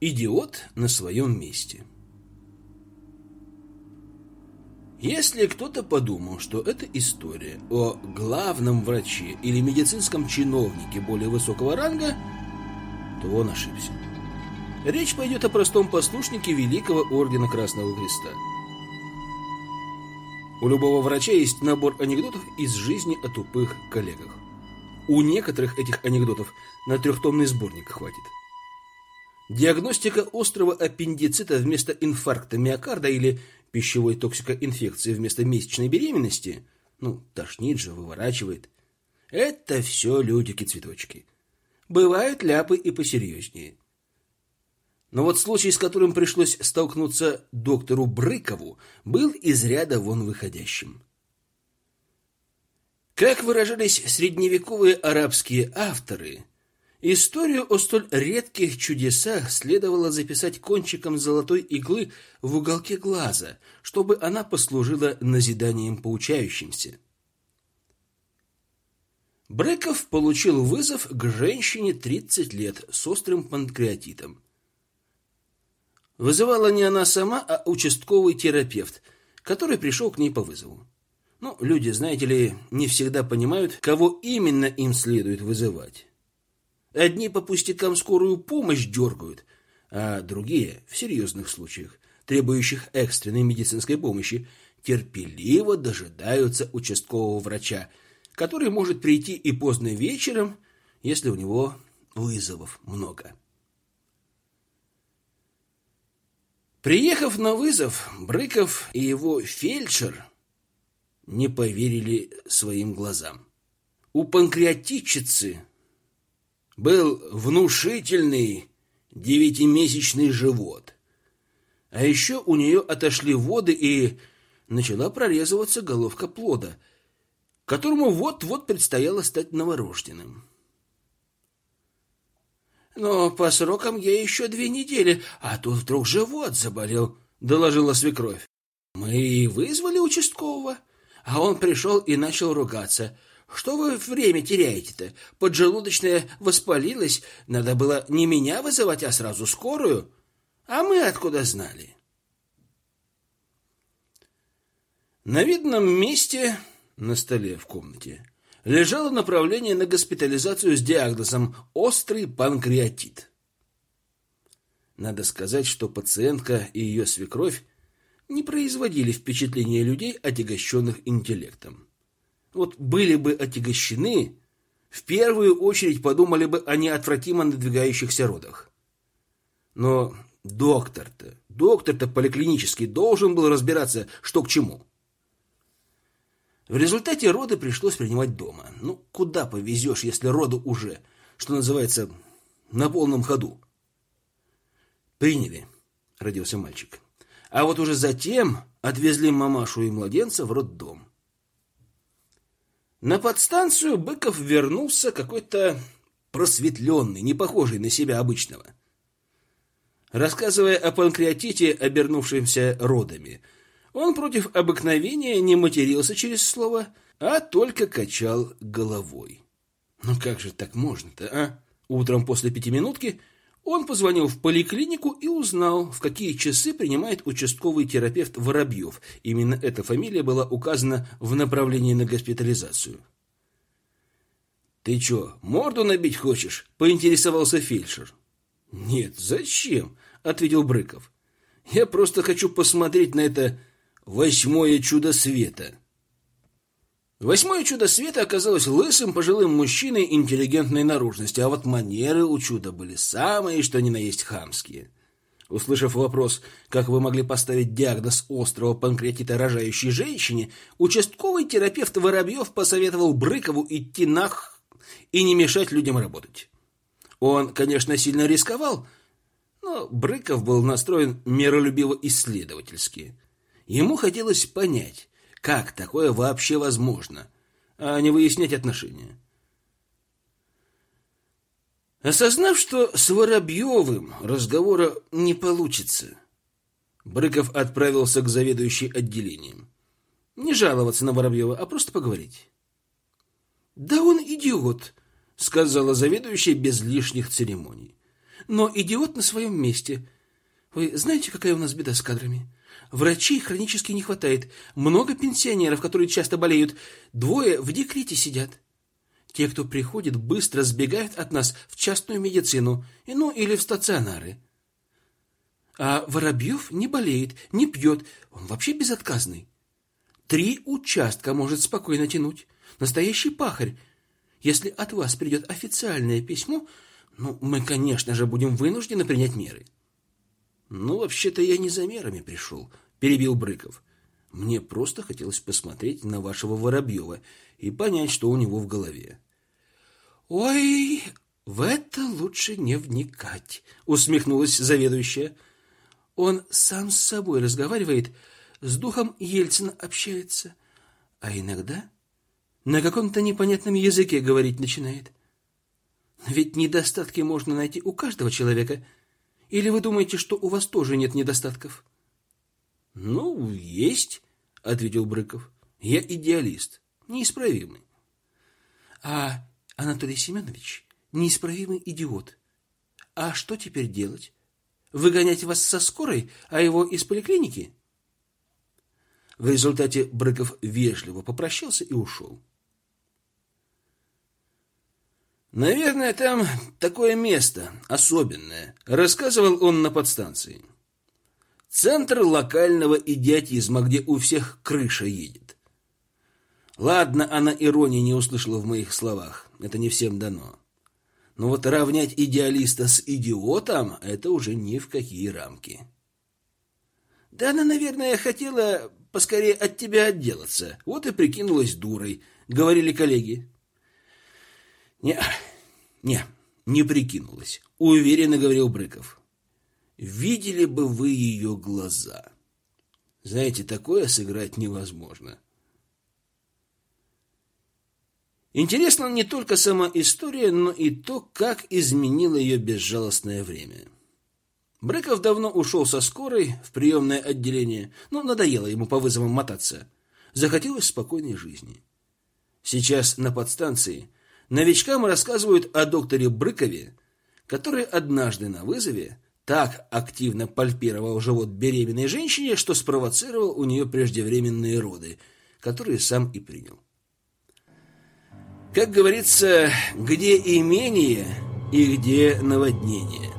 Идиот на своем месте. Если кто-то подумал, что это история о главном враче или медицинском чиновнике более высокого ранга, то он ошибся. Речь пойдет о простом послушнике Великого Ордена Красного Креста. У любого врача есть набор анекдотов из жизни о тупых коллегах. У некоторых этих анекдотов на трехтомный сборник хватит. Диагностика острого аппендицита вместо инфаркта миокарда или пищевой токсикоинфекции вместо месячной беременности, ну, тошнит же, выворачивает. Это все людики-цветочки. Бывают ляпы и посерьезнее. Но вот случай, с которым пришлось столкнуться доктору Брыкову, был из ряда вон выходящим. Как выражались средневековые арабские авторы, историю о столь редких чудесах следовало записать кончиком золотой иглы в уголке глаза, чтобы она послужила назиданием поучающимся. Брыков получил вызов к женщине 30 лет с острым панкреатитом. Вызывала не она сама, а участковый терапевт, который пришел к ней по вызову. Ну, люди, знаете ли, не всегда понимают, кого именно им следует вызывать. Одни по пустякам скорую помощь дергают, а другие, в серьезных случаях, требующих экстренной медицинской помощи, терпеливо дожидаются участкового врача, который может прийти и поздно вечером, если у него вызовов много. Приехав на вызов, Брыков и его фельдшер не поверили своим глазам. У панкреатичицы был внушительный девятимесячный живот. А еще у нее отошли воды и начала прорезываться головка плода, которому вот-вот предстояло стать новорожденным. Но по срокам ей еще две недели, а тут вдруг живот заболел, доложила свекровь. Мы и вызвали участкового, а он пришел и начал ругаться. Что вы время теряете-то? Поджелудочная воспалилась, надо было не меня вызывать, а сразу скорую. А мы откуда знали? На видном месте на столе в комнате лежало направление на госпитализацию с диагнозом «острый панкреатит». Надо сказать, что пациентка и ее свекровь не производили впечатления людей, отягощенных интеллектом. Вот были бы отягощены, в первую очередь подумали бы о неотвратимо надвигающихся родах. Но доктор-то, доктор-то поликлинический должен был разбираться, что к чему. В результате роды пришлось принимать дома. Ну, куда повезешь, если роды уже, что называется, на полном ходу? Приняли, родился мальчик. А вот уже затем отвезли мамашу и младенца в роддом. На подстанцию Быков вернулся какой-то просветленный, не похожий на себя обычного. Рассказывая о панкреатите, обернувшемся родами, он против обыкновения не матерился через слово, а только качал головой. Ну как же так можно-то, а? Утром после пятиминутки он позвонил в поликлинику и узнал, в какие часы принимает участковый терапевт Воробьев. Именно эта фамилия была указана в направлении на госпитализацию. «Ты чё, морду набить хочешь?» – поинтересовался фельдшер. «Нет, зачем?» – ответил Брыков. «Я просто хочу посмотреть на это Восьмое чудо света. Восьмое чудо света оказалось лысым пожилым мужчиной интеллигентной наружности, а вот манеры у чуда были самые, что ни на есть хамские. Услышав вопрос, как вы могли поставить диагноз острого панкреатита рожающей женщине, участковый терапевт Воробьев посоветовал Брыкову идти нах и не мешать людям работать. Он, конечно, сильно рисковал, но Брыков был настроен миролюбиво-исследовательски – Ему хотелось понять, как такое вообще возможно, а не выяснять отношения. Осознав, что с Воробьевым разговора не получится, Брыков отправился к заведующей отделением. Не жаловаться на Воробьева, а просто поговорить. «Да он идиот», — сказала заведующая без лишних церемоний. но идиот на своем месте. Вы знаете, какая у нас беда с кадрами? Врачей хронически не хватает. Много пенсионеров, которые часто болеют. Двое в декрете сидят. Те, кто приходит, быстро сбегают от нас в частную медицину, ну или в стационары. А Воробьев не болеет, не пьет, он вообще безотказный. Три участка может спокойно тянуть. Настоящий пахарь. Если от вас придет официальное письмо, ну, мы, конечно же, будем вынуждены принять меры. Ну, вообще-то я не за мерами пришел, перебил Брыков. Мне просто хотелось посмотреть на вашего Воробьева и понять, что у него в голове. Ой, в это лучше не вникать, усмехнулась заведующая. Он сам с собой разговаривает, с духом Ельцина общается, а иногда на каком-то непонятном языке говорить начинает. Ведь недостатки можно найти у каждого человека. Или вы думаете, что у вас тоже нет недостатков? Ну, есть, ответил Брыков. Я идеалист, неисправимый. А Анатолий Семенович неисправимый идиот. А что теперь делать? Выгонять вас со скорой, а его из поликлиники? В результате Брыков вежливо попрощался и ушел. Наверное, там такое место особенное, рассказывал он на подстанции. Центр локального идиотизма, где у всех крыша едет. Ладно, она иронии не услышала в моих словах. Это не всем дано. Но вот равнять идеалиста с идиотом это уже ни в какие рамки. Да она, наверное, хотела поскорее от тебя отделаться. Вот и прикинулась дурой, говорили коллеги. Не, не, не прикинулась, уверенно говорил Брыков. Видели бы вы ее глаза. Знаете, такое сыграть невозможно. Интересна не только сама история, но и то, как изменило ее безжалостное время. Брыков давно ушел со скорой в приемное отделение, но надоело ему по вызовам мотаться. Захотелось спокойной жизни. Сейчас на подстанции новичкам рассказывают о докторе Брыкове, который однажды на вызове так активно пальпировал живот беременной женщине, что спровоцировал у нее преждевременные роды, которые сам и принял. Как говорится, где имение и где наводнение.